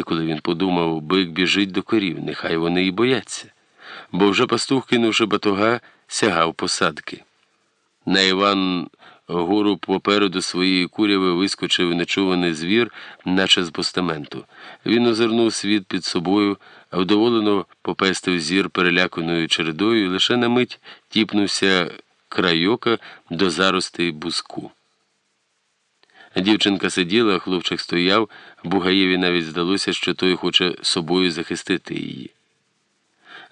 сталося, коли він подумав, бик біжить до корів, нехай вони і бояться, бо вже пастух, кинувши батога, сягав посадки. На Іван гору попереду своєї куряви вискочив нечуваний звір, наче з постаменту. Він озирнув світ під собою, а вдоволено попестив зір переляканою чередою і лише на мить тіпнувся крайока до заростей буску. Дівчинка сиділа, хлопчик стояв, Бугаєві навіть здалося, що той хоче собою захистити її.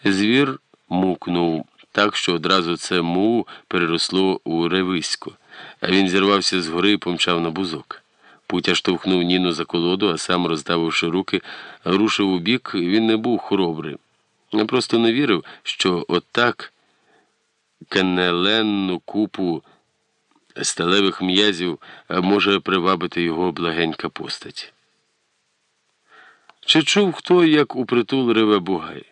Звір мукнув так, що одразу це му переросло у ревисько, він зірвався з гори і помчав на бузок. Путя штовхнув Ніну за колоду, а сам, роздавивши руки, рушив у бік, він не був хоробрий. Просто не вірив, що отак канеленну купу сталевих м'язів може привабити його благенька постать. Чи чув хто, як у притул реве бугай?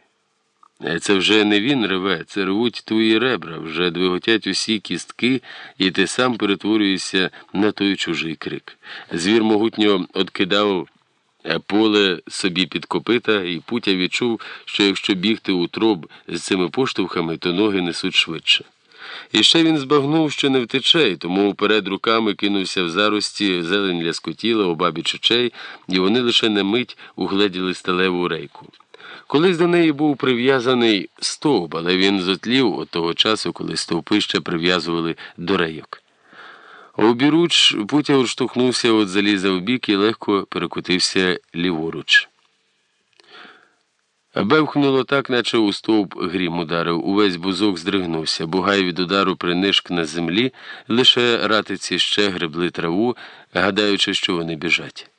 Це вже не він реве, це рвуть твої ребра, вже двиготять усі кістки, і ти сам перетворюєшся на той чужий крик. Звір могутньо откидав поле собі під копита, і Путя відчув, що якщо бігти у троб з цими поштовхами, то ноги несуть швидше. І ще він збагнув, що не втече, і тому вперед руками кинувся в зарості, зелень ляскотіла, обабіч очей, і вони лише на мить угледіли сталеву рейку. Колись до неї був прив'язаний стовп, але він зотлів от того часу, коли стовпи ще прив'язували до рейок. Обіруч путя штовхнувся від заліза в бік і легко перекотився ліворуч. Бевхнуло так, наче у стовп грім ударив. Увесь бузок здригнувся. Бугай від удару принишк на землі, лише ратиці ще гребли траву, гадаючи, що вони біжать.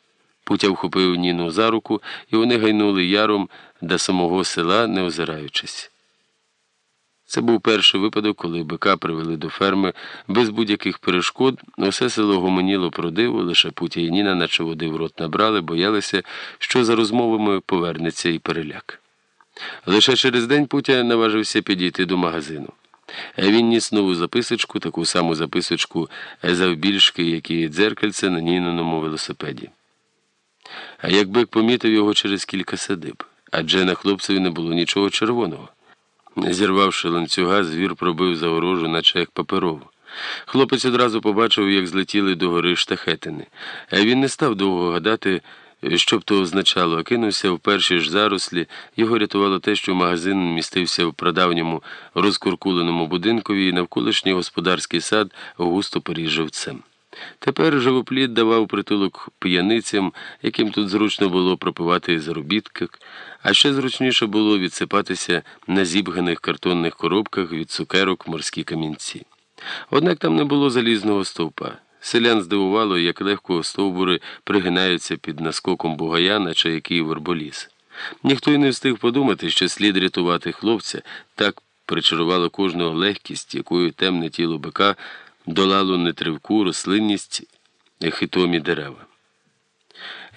Путя вхопив Ніну за руку, і вони гайнули яром до самого села, не озираючись. Це був перший випадок, коли бика привели до ферми без будь-яких перешкод. Усе село гомоніло про диво, лише Путя і Ніна, наче води в рот набрали, боялися, що за розмовами повернеться і переляк. Лише через день Путя наважився підійти до магазину. Він ніс нову записочку, таку саму записочку завбільшки, як і дзеркальце на Ніниному велосипеді. А як помітив його через кілька садиб, адже на хлопцеві не було нічого червоного. Зірвавши ланцюга, звір пробив загорожу, наче як паперову. Хлопець одразу побачив, як злетіли до гори штахетини. Він не став довго гадати, що б то означало, кинувся в перші ж зарослі. Його рятувало те, що магазин містився в прадавньому розкуркуленому будинкові і навколишній господарський сад густо поріс живцем. Тепер живопліт давав притулок п'яницям, яким тут зручно було пропивати заробіток, а ще зручніше було відсипатися на зібганих картонних коробках від цукерок морські камінці. Однак там не було залізного стовпа. Селян здивувало, як легко стовбури пригинаються під наскоком бугая, наче який верболіс. Ніхто й не встиг подумати, що слід рятувати хлопця, так причарувала кожного легкість, якою темне тіло бика долало нетривку, рослинність, хитомі дерева,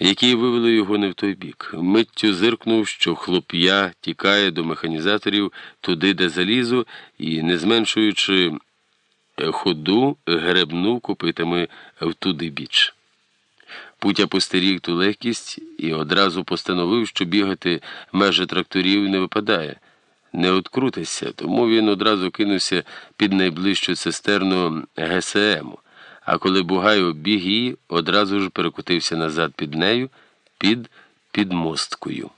які вивели його не в той бік. Миттю зиркнув, що хлоп'я тікає до механізаторів туди, де залізо, і, не зменшуючи ходу, гребнув копитами в туди біч. Путя постеріг ту легкість і одразу постановив, що бігати межі тракторів не випадає не открутися, тому він одразу кинувся під найближчу цистерну ГСМ, а коли Бугай обіг її, одразу ж перекотився назад під нею, під підмосткою.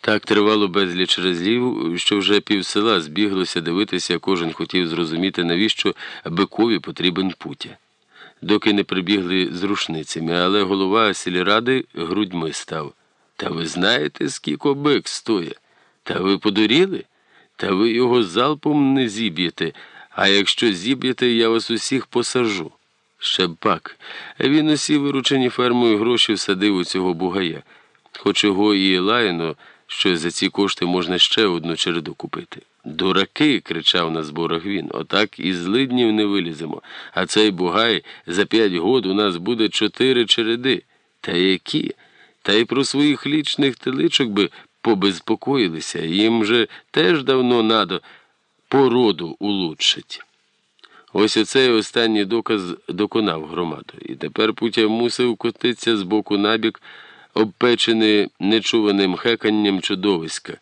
Так тривало безліч разів, що вже пів села збіглося дивитися, кожен хотів зрозуміти, навіщо бикові потрібен путя. Доки не прибігли з рушницями, але голова сільради грудьми став. Та ви знаєте, скільки бик стоє? Та ви подуріли? Та ви його залпом не зіб'єте, а якщо зіб'єте, я вас усіх посажу. Ще б пак. Він усі виручені фермою гроші всадив у цього бугая, хоч його і лаяно, що за ці кошти можна ще одну череду купити. Дураки, кричав на зборах він, отак із злиднів не виліземо, а цей бугай за п'ять год у нас буде чотири череди. Та які? Та й про своїх лічних теличок би побезпокоїлися, їм же теж давно надо породу улучшить. Ось оцей останній доказ доконав громаду, і тепер Путя мусив котитися з боку набік, обпечений нечуваним хеканням чудовиська.